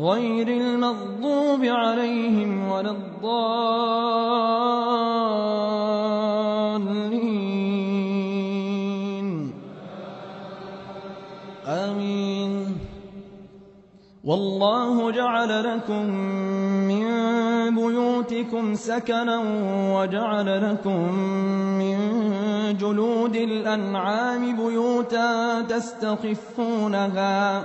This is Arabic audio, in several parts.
غير المغضوب عليهم ولا الضالين. آمين. والله جعل لكم من بيوتكم سكنا وجعل لكم من جلود الأنعام بيوتا تستخفونها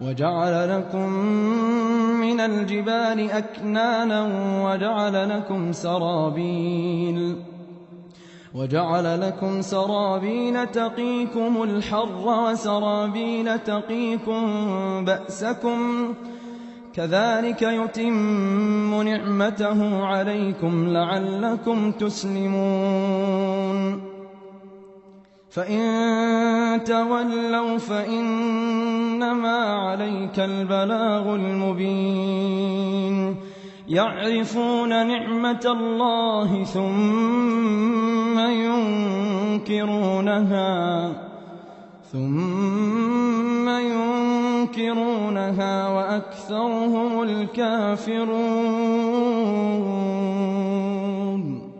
وجعل لكم من الجبال أكنانا وجعل لكم سرابيل وجعل لكم سرابيل تقيكم الحر وسرابيل تقيكم بأسكم كذلك يتم نعمته عليكم لعلكم تسلمون فإن تولوا فإنما عليك البلاغ المبين يعرفون نعمة الله ثم ينكرونها ثم ينكرونها وأكثرهم الكافرون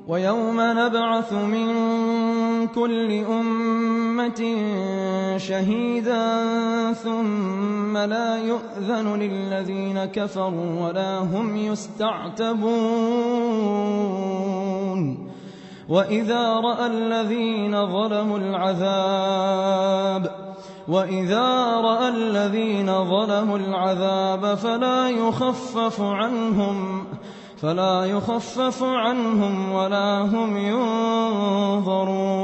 ويوم نبعث من كل أمة شهيدا ثم لا يؤذن للذين كفروا ولا هم يستعتبون. وإذا رأى الذين ظلموا العذاب وإذا رأى الذين ظلموا العذاب فلا يخفف عنهم. فلا يخفف عنهم ولا هم ينظرون.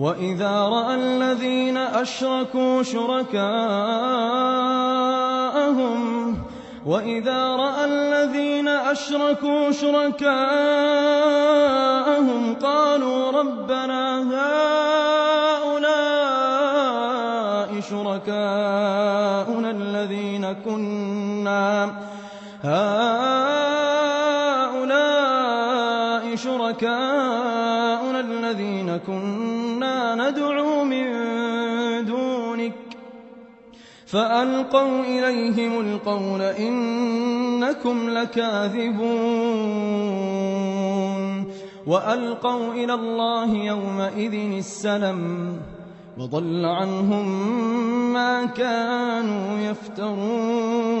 وإذا رأى الذين أشركوا شركاءهم وإذا رأى الذين أشركوا شركاءهم قالوا ربنا هؤلاء شركاؤنا الذين كنا هؤلاء شركاؤنا الذين كنا ندعو من دونك فألقوا إليهم القول إنكم لكاذبون وألقوا إلى الله يومئذ السلم وضل عنهم ما كانوا يفترون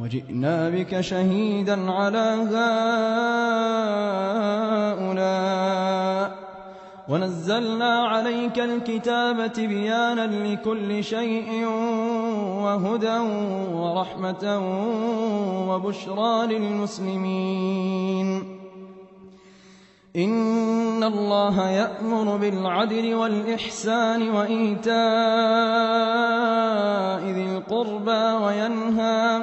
وجئنا بك شهيدا على هؤلاء. ونزلنا عليك الكتاب بيانا لكل شيء وهدى ورحمة وبشرى للمسلمين. إن الله يأمر بالعدل والإحسان وإيتاء ذي القربى وينهى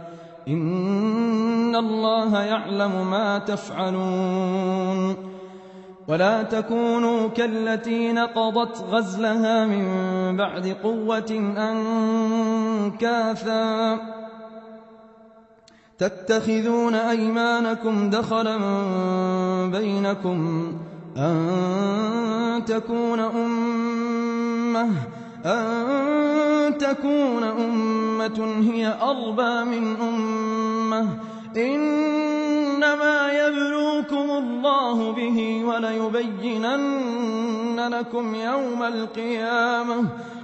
إن الله يعلم ما تفعلون ولا تكونوا كالتي نقضت غزلها من بعد قوة أنكاثا تتخذون أيمانكم دخلا بينكم أن تكون أمة أن تكون أمة هي أربى من أمة. إنما يبلوكم الله به وليبينن لكم يوم القيامة.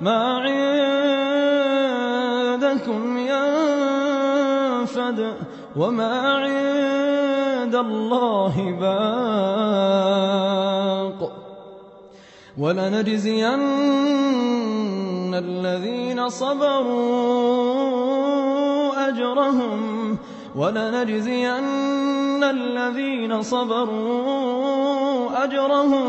ما عندكم ينفد وما عند الله باق ولنجزين الذين صبروا أجرهم ولنجزين الذين صبروا أجرهم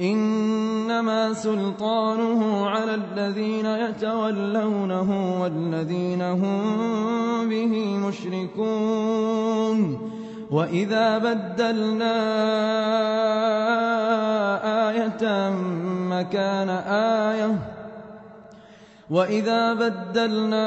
إنما سلطانه على الذين يتولونه والذين هم به مشركون. وإذا بدلنا آية مكان آية. وإذا بدلنا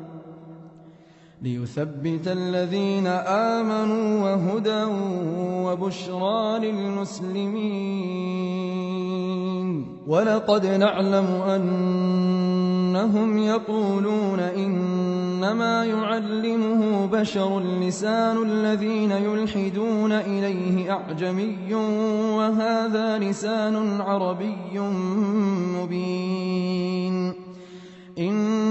ليثبت الذين آمنوا وهدى وبشرى للمسلمين. ولقد نعلم أنهم يقولون إنما يعلمه بشر لسان الذين يلحدون إليه أعجمي وهذا لسان عربي مبين. إن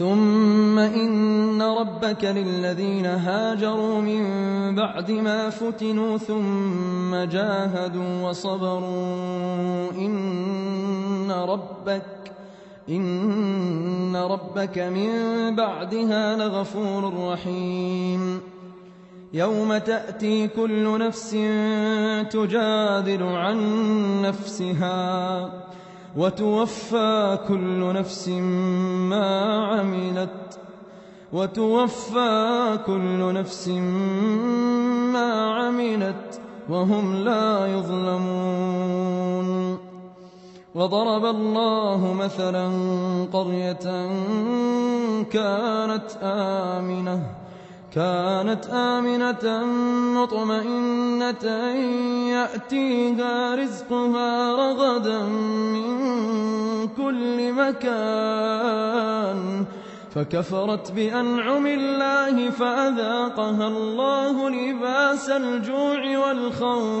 ثم إن ربك للذين هاجروا من بعد ما فتنوا ثم جاهدوا وصبروا إن ربك إن ربك من بعدها لغفور رحيم يوم تأتي كل نفس تجادل عن نفسها وتوفى كل نفس ما عملت. وتوفى كل نفس ما عملت وهم لا يظلمون. وضرب الله مثلا قرية كانت آمنة. كانت آمنة مطمئنة يأتيها رزقها رغدا من كل مكان. فكفرت بأنعم الله فأذاقها الله لباس الجوع والخوف.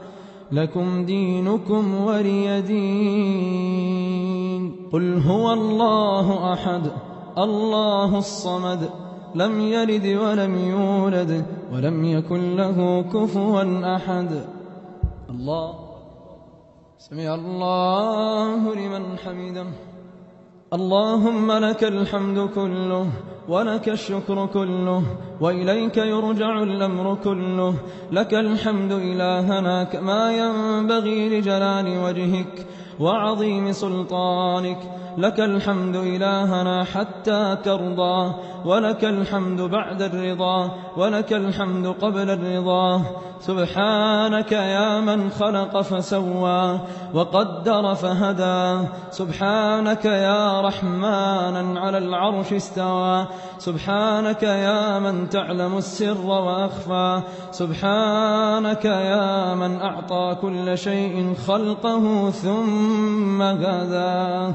لكم دينكم ولي دين. قل هو الله أحد الله الصمد لم يلد ولم يولد ولم يكن له كفوا أحد. الله سمع الله لمن حمده. اللهم لك الحمد كله ولك الشكر كله وإليك يرجع الأمر كله. لك الحمد إلهنا كما ينبغي لجلال وجهك وعظيم سلطانك. لك الحمد إلهنا حتى ترضى ولك الحمد بعد الرضا ولك الحمد قبل الرضا. سبحانك يا من خلق فسوى وقدر فهدى. سبحانك يا رحمانا على العرش استوى. سبحانك يا من تعلم السر وأخفى. سبحانك يا من أعطى كل شيء خلقه ثم هداه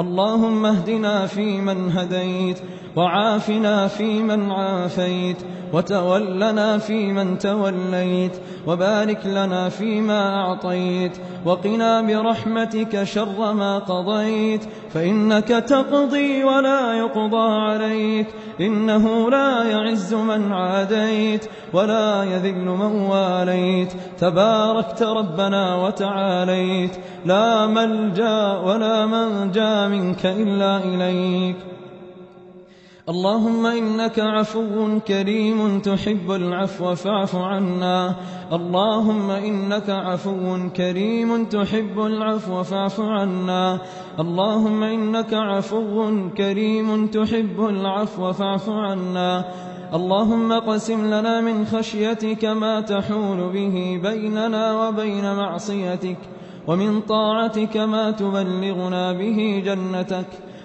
اللهم اهدنا فيمن هديت وعافنا فيمن عافيت وتولنا فيمن توليت وبارك لنا فيما أعطيت وقنا برحمتك شر ما قضيت فإنك تقضي ولا يقضى عليك إنه لا يعز من عاديت ولا يذل من واليت تباركت ربنا وتعاليت لا ملجأ ولا منجأ منك إلا إليك اللهم إنك عفو كريم تحب العفو فاعف عنا. اللهم إنك عفو كريم تحب العفو فاعف عنا. اللهم إنك عفو كريم تحب العفو فاعف عنا. اللهم قسم لنا من خشيتك ما تحول به بيننا وبين معصيتك ومن طاعتك ما تبلغنا به جنتك.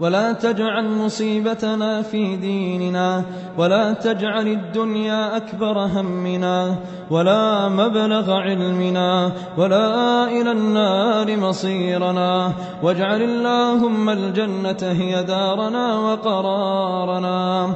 ولا تجعل مصيبتنا في ديننا ولا تجعل الدنيا أكبر همنا ولا مبلغ علمنا ولا إلى النار مصيرنا. واجعل اللهم الجنة هي دارنا وقرارنا.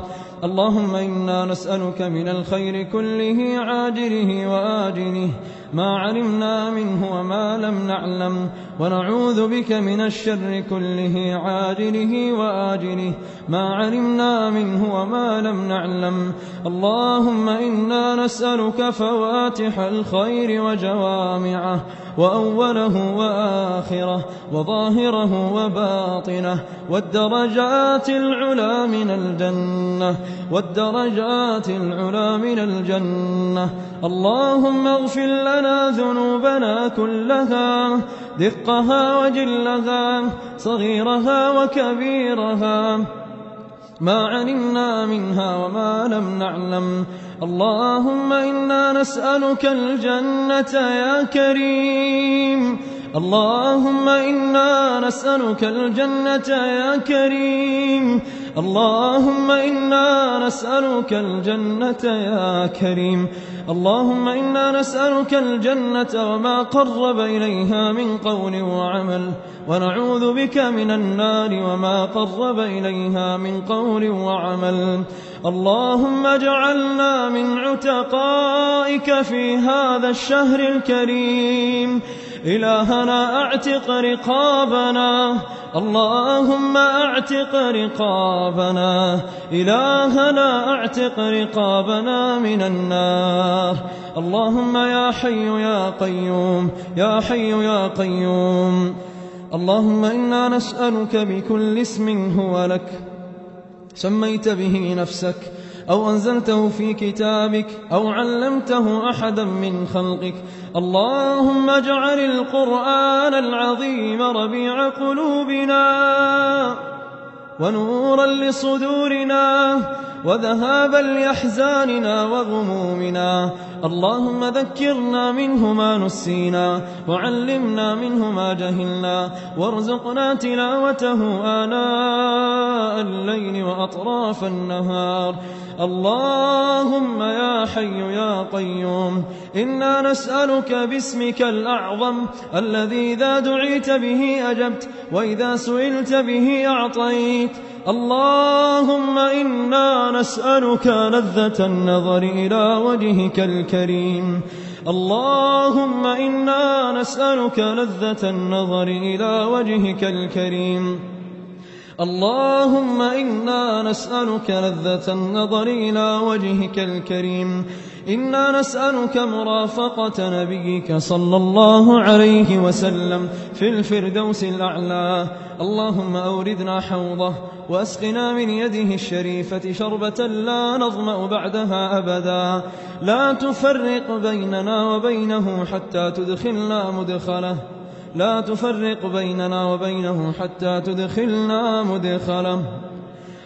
اللهم إنا نسألك من الخير كله عاجله وآجله. ما علمنا منه وما لم نعلم. ونعوذ بك من الشر كله عاجله وآجله. ما علمنا منه وما لم نعلم. اللهم إنا نسألك فواتح الخير وجوامعه وأوله وآخره وظاهره وباطنه. والدرجات العلى من الجنة والدرجات العلى من الجنة. اللهم اغفر لنا ذنوبنا كلها دقها وجلها صغيرها وكبيرها. ما علمنا منها وما لم نعلم. اللهم إنا نسألك الجنة يا كريم. اللهم إنا نسألك الجنة يا كريم. اللهم إنا نسألك الجنة يا كريم. اللهم إنا نسألك الجنة وما قرب إليها من قول وعمل. ونعوذ بك من النار وما قرب إليها من قول وعمل. اللهم اجعلنا من عتقائك في هذا الشهر الكريم. إلهنا أعتق رقابنا. اللهم أعتق رقابنا. إلهنا أعتق رقابنا من النار. اللهم يا حي يا قيوم يا حي يا قيوم. اللهم إنا نسألك بكل اسم هو لك. سميت به نفسك. أو أنزلته في كتابك أو علمته أحدا من خلقك. اللهم اجعل القرآن العظيم ربيع قلوبنا ونورا لصدورنا وذهابا لأحزاننا وغمومنا. اللهم ذكرنا منه ما نسينا وعلمنا منه ما جهلنا وارزقنا تلاوته آناء الليل وأطراف النهار. اللهم يا حي يا قيوم إنا نسألك باسمك الأعظم الذي إذا دعيت به أجبت وإذا سئلت به أعطيت. اللهم إنا نسألك لذة النظر إلى وجهك الكريم. اللهم إنا نسألك لذة النظر إلى وجهك الكريم. اللهم إنا نسألك لذة النظر إلى وجهك الكريم. إنا نسألك مرافقة نبيك صلى الله عليه وسلم في الفردوس الأعلى. اللهم أوردنا حوضه وأسقنا من يده الشريفة شربة لا نظمأ بعدها أبدا. لا تفرق بيننا وبينه حتى تدخلنا مدخله. لا تفرق بيننا وبينه حتى تدخلنا مدخله.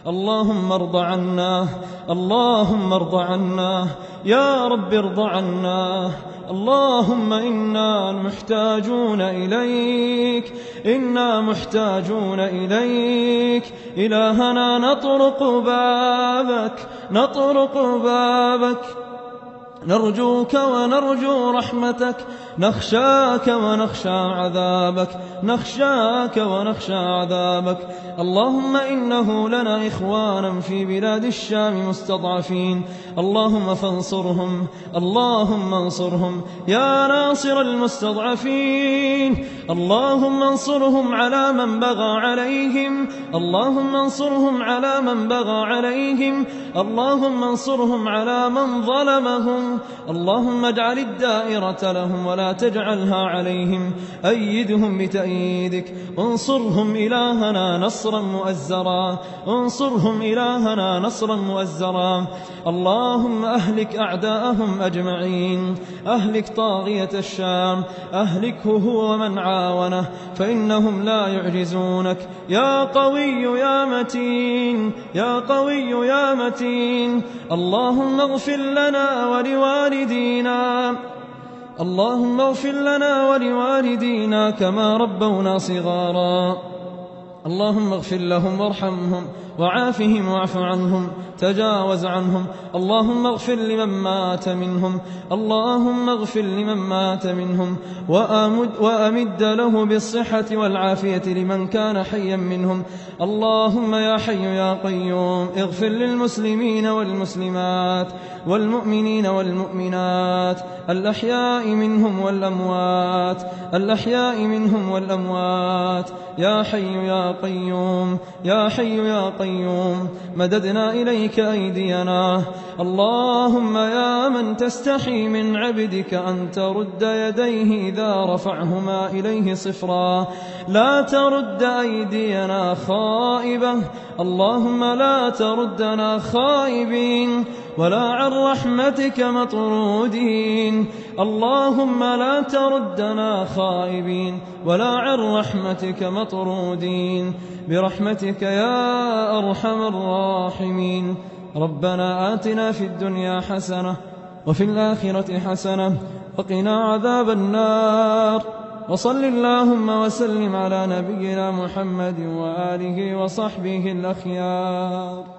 اللهم ارض عنا اللهم ارض عنا يا رب ارض عنا اللهم إنا محتاجون إليك إنا محتاجون إليك. إلهنا نطرق بابك نطرق بابك. نرجوك ونرجو رحمتك نخشاك ونخشى عذابك. نخشاك ونخشى عذابك. اللهم إنه لنا إخوانا في بلاد الشام مستضعفين. اللهم فانصرهم. اللهم انصرهم. يا ناصر المستضعفين. اللهم انصرهم على من بغى عليهم. اللهم انصرهم على من بغى عليهم. اللهم انصرهم على من ظلمهم. اللهم اجعل الدائرة لهم ولا تجعلها عليهم. أيدهم بتأييدك. انصرهم إلهنا نصرا مؤزرا. انصرهم إلهنا نصرا مؤزرا. اللهم أهلك أعداءهم أجمعين. أهلك طاغية الشام. أهلكه هو ومن عاونه. فإنهم لا يعجزونك. يا قوي يا متين. يا قوي يا متين. اللهم اغفر لنا ولوالدينا. اللهم اغفر لنا ولوالدينا كما ربونا صغارا. اللهم اغفر لهم وارحمهم. وعافهم واعف عنهم تجاوز عنهم. اللهم اغفر لمن مات منهم. اللهم اغفر لمن مات منهم. وأمد, وأمد له بالصحة والعافية لمن كان حيا منهم. اللهم يا حي يا قيوم اغفر للمسلمين والمسلمات والمؤمنين والمؤمنات الأحياء منهم والأموات الأحياء منهم والأموات. يا حي يا قيوم يا حي يا قيوم مددنا إليك أيدينا. اللهم يا من تستحي من عبدك أن ترد يديه إذا رفعهما إليه صفرا. لا ترد أيدينا خائبة. اللهم لا تردنا خائبين. ولا عن رحمتك مطرودين. اللهم لا تردنا خائبين ولا عن رحمتك مطرودين. برحمتك يا أرحم الراحمين. ربنا آتنا في الدنيا حسنة وفي الآخرة حسنة وقنا عذاب النار. وصل اللهم وسلم على نبينا محمد وآله وصحبه الأخيار.